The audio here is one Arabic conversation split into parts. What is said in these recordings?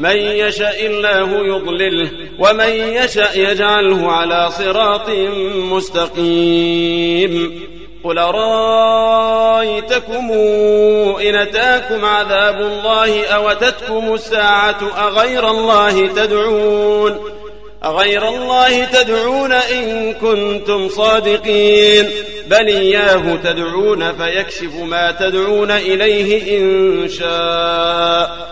من يشاء الله يضلله ومن يشاء يجعله على صراط مستقيم قل رأيتكم إن أتاكم عذاب الله أوتتكم الساعة أغير الله تدعون أغير الله تدعون إن كنتم صادقين بل إياه تدعون فيكشف ما تدعون إليه إن شاء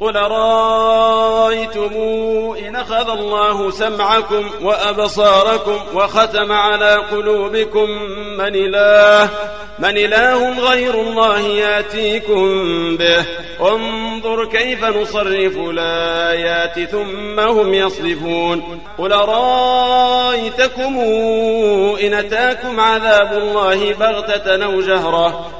قل رأيتم إن أخذ الله سمعكم وأبصاركم وختم على قلوبكم من إله من إله غير الله يأتيكم به. انظر كيف نصرف الآيات ثم هم يصرفون. قل رأيتكم إن أتاكم عذاب الله بغتة أو جهرة؟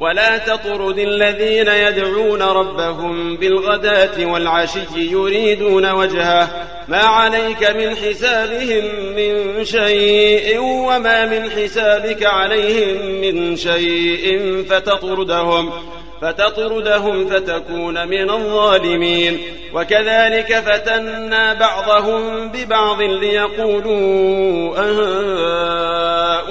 ولا تطرد الذين يدعون ربهم بالغداة والعشي يريدون وجهه. ما عليك من حسابهم من شيء وما من حسابك عليهم من شيء فتطردهم فتطردهم فتكون من الظالمين. وكذلك فتنا بعضهم ببعض ليقولوا أهؤلاء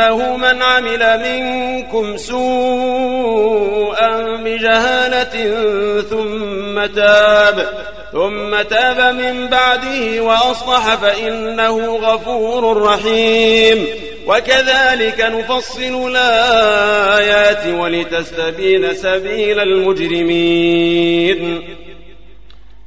أنه من عمل منكم سوءا بجهالة ثم تاب ثم تاب من بعده وأصلح فإنه غفور رحيم. وكذلك نفصل الآيات ولتستبين سبيل المجرمين.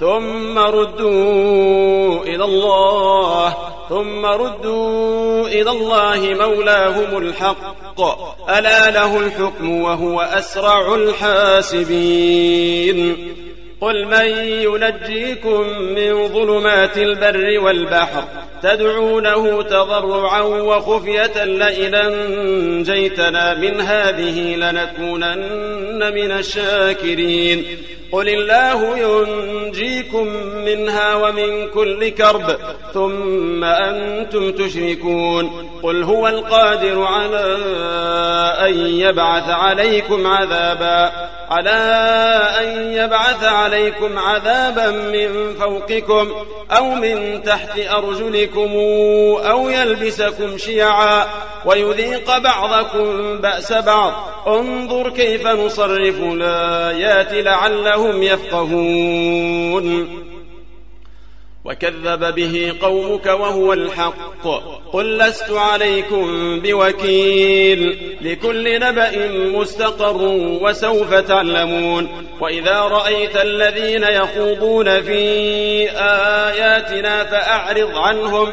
ثم ردوا إلى الله ثم ردوا إلى الله مولاهم الحق. ألا له الحكم وهو أسرع الحاسبين. قل من ينجيكم من ظلمات البر والبحر؟ تدعونه تضرعا وخفية لئن أنجيتنا من هذه لنكونن من الشاكرين. قل الله ينجيكم منها ومن كل كرب ثم أنتم تشركون قل هو القادر على أن يبعث عليكم عذابا على أن يبعث عليكم عذابا من فوقكم أو من تحت أرجلكم أو يلبسكم شيعا ويذيق بعضكم بأس بعض انظر كيف نصرف الآيات لعلهم يفقهون. وكذب به قومك وهو الحق. قل لست عليكم بوكيل. لكل نبأ مستقر وسوف تعلمون. وإذا رأيت الذين يخوضون في آياتنا فأعرض عنهم.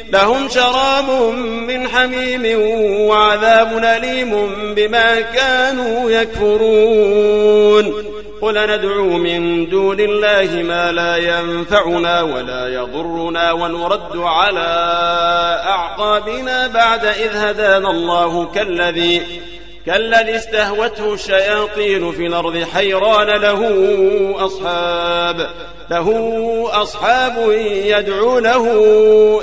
لهم شراب من حميم وعذاب أليم بما كانوا يكفرون. قل ندعو من دون الله ما لا ينفعنا ولا يضرنا ونرد على أعقابنا بعد إذ هدانا الله كالذي كالذي استهوته الشياطين في الأرض حيران له أصحاب له أصحاب يدعونه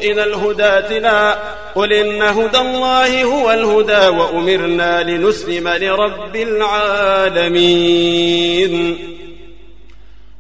إلى الهدى لا قل إن هدى الله هو الهدى وأمرنا لنسلم لرب العالمين.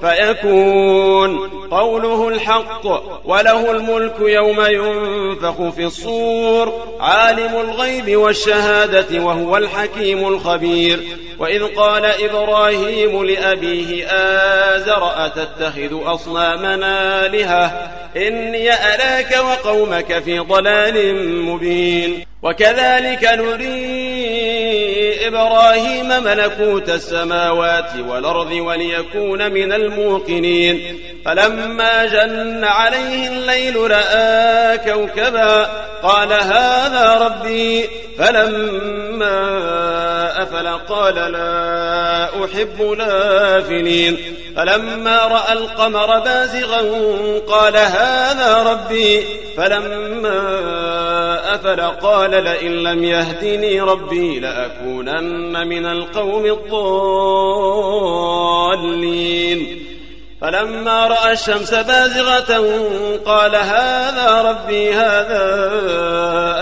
فيكون قوله الحق وله الملك يوم ينفخ في الصور عالم الغيب والشهادة وهو الحكيم الخبير. وإذ قال إبراهيم لأبيه آزر أتتخذ أصنامنا آلهة؟ إني أراك وقومك في ضلال مبين. وكذلك نري إبراهيم ملكوت السماوات والأرض وليكون من الموقنين. فلما جن عليه الليل رأى كوكبا قال هذا ربي. فلما أفل قال لا أحب لافلين فلما رأى القمر بازغا قال هذا ربي. فلما أفل قال لئن لم يهدني ربي لأكونن من القوم الضالين فلما رأى الشمس بازغة قال هذا ربي هذا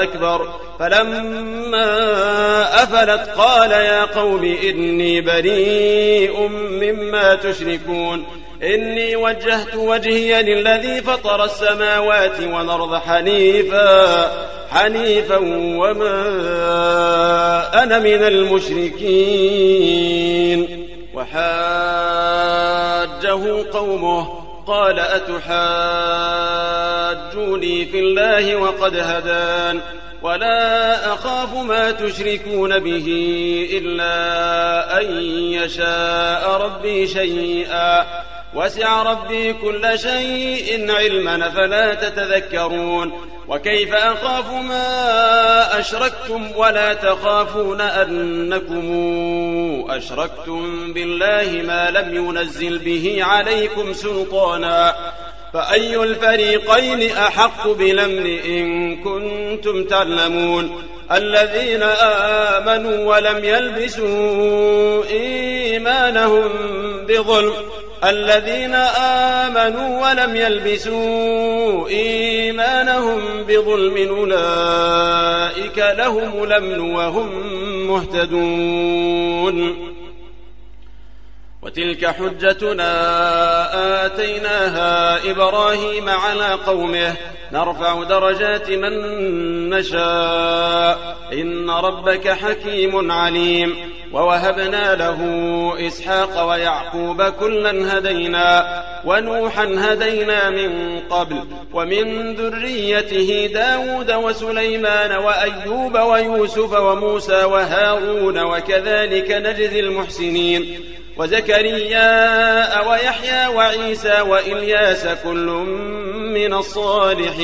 أكبر فلما أفلت قال يا قوم إني بريء مما تشركون إني وجهت وجهي للذي فطر السماوات والأرض حنيفا حنيفا وما أنا من المشركين. وحاجه قومه قال أتحاجوني في الله وقد هدان. ولا أخاف ما تشركون به إلا أن يشاء ربي شيئا. وسع ربي كل شيء علما فلا تتذكرون وكيف أخاف ما أشركتم ولا تخافون أنكم أشركتم بالله ما لم ينزل به عليكم سلطانا فأي الفريقين أحق بالأمن إن كنتم تعلمون الذين آمنوا ولم يلبسوا إيمانهم بظلم الذين آمنوا ولم يلبسوا إيمانهم بظلم أولئك لهم الأمن وهم مهتدون. وتلك حجتنا آتيناها إبراهيم على قومه نرفع درجات من نشاء. إن ربك حكيم عليم. ووهبنا له إسحاق ويعقوب كلا هدينا. ونوحا هدينا من قبل. ومن ذريته داود وسليمان وأيوب ويوسف وموسى وهارون وكذلك نجزي المحسنين. وزكريا ويحيى وعيسى وإلياس كل من الصالحين.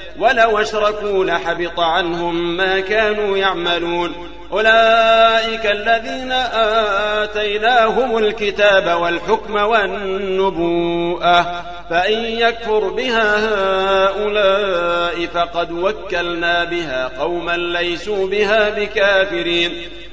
ولو أشركوا لحبط عنهم ما كانوا يعملون. أولئك الذين آتيناهم الكتاب والحكم والنبوءة فإن يكفر بها هؤلاء فقد وكلنا بها قوما ليسوا بها بكافرين.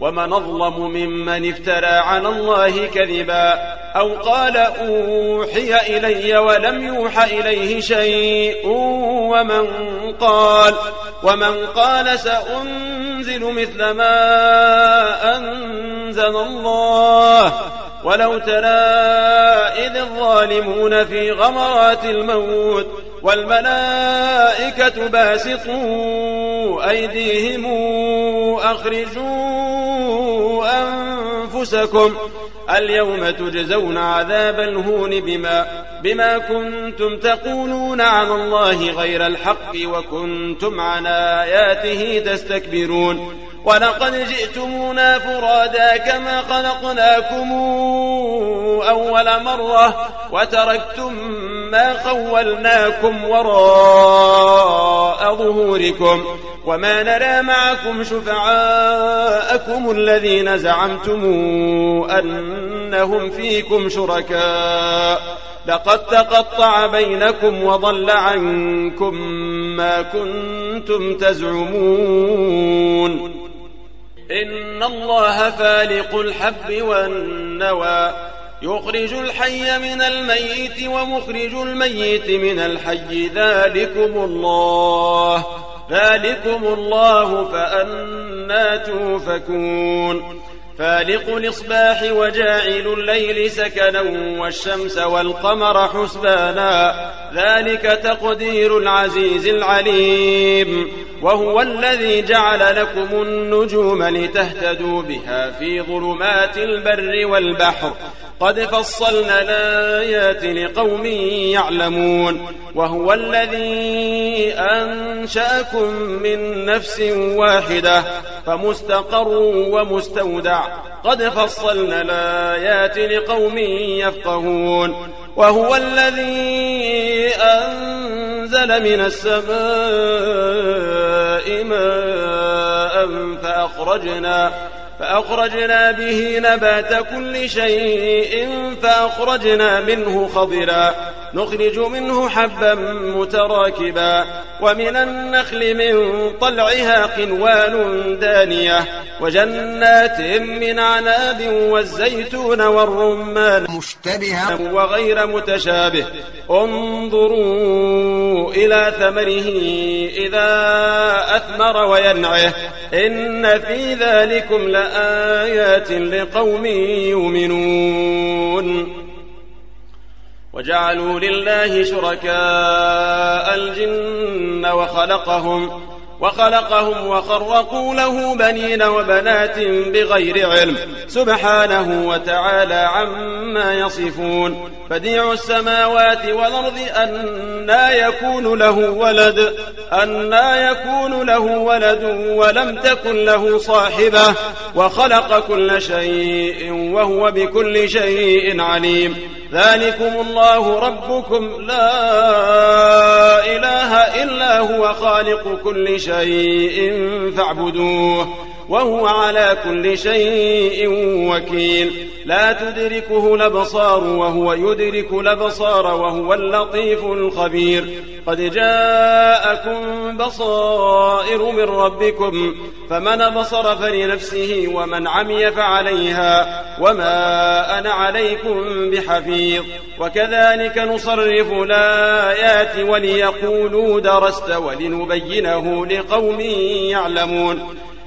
ومن أظلم ممن افترى على الله كذبا أو قال أوحي إلي ولم يوح إليه شيء ومن قال ومن قال سأنزل مثل ما أنزل الله ولو ترى إذ الظالمون في غمرات الموت والملائكة باسطوا أيديهم أخرجوا أنفسكم اليوم تجزون عذاب الهون بما, بما كنتم تقولون على الله غير الحق وكنتم عن آياته تستكبرون ولقد جئتمونا فرادا كما خلقناكم أول مرة وتركتم ما خولناكم وراء ظهوركم وما نرى معكم شفعاءكم الذين زعمتم أنهم فيكم شركاء. لقد تقطع بينكم وضل عنكم ما كنتم تزعمون. إن الله فالق الحب والنوى. يخرج الحي من الميت ومخرج الميت من الحي. ذلكم الله. ذلكم الله فأنا توفكون فالق الإصباح وجاعل الليل سكنا والشمس والقمر حسبانا ذلك تقدير العزيز العليم وهو الذي جعل لكم النجوم لتهتدوا بها في ظلمات البر والبحر قد فصلنا الآيات لقوم يعلمون وهو الذي أنشأكم من نفس واحدة فمستقر ومستودع. قد فصلنا الآيات لقوم يفقهون وهو الذي أنزل من السماء ماء فأخرجنا فأخرجنا به نبات كل شيء فأخرجنا منه خضرا. نخرج منه حبا متراكبا. ومن النخل من طلعها قنوان دانية. وجنات من عناب والزيتون والرمان مشتبها وغير متشابه. انظروا إلى ثمره إذا أثمر وينعه. إن في ذلكم لآيات لقوم يؤمنون. وجعلوا لله شركاء الجن وخلقهم وخلقهم وخرقوا له بنين وبنات بغير علم. سبحانه وتعالى عما يصفون. بديع السماوات والأرض أنا يكون له ولد أنا يكون له ولد ولم تكن له صاحبة. وخلق كل شيء وهو بكل شيء عليم. ذلكم الله ربكم لا هو خالق كل شيء فاعبدوه. وهو على كل شيء وكيل. لا تدركه الأبصار وهو يدرك الأبصار وهو اللطيف الخبير. قد جاءكم بصائر من ربكم فمن بصر فلنفسه ومن عمي فعليها وما أنا عليكم بحفيظ. وكذلك نصرف الآيات وليقولوا درست ولنبينه لقوم يعلمون.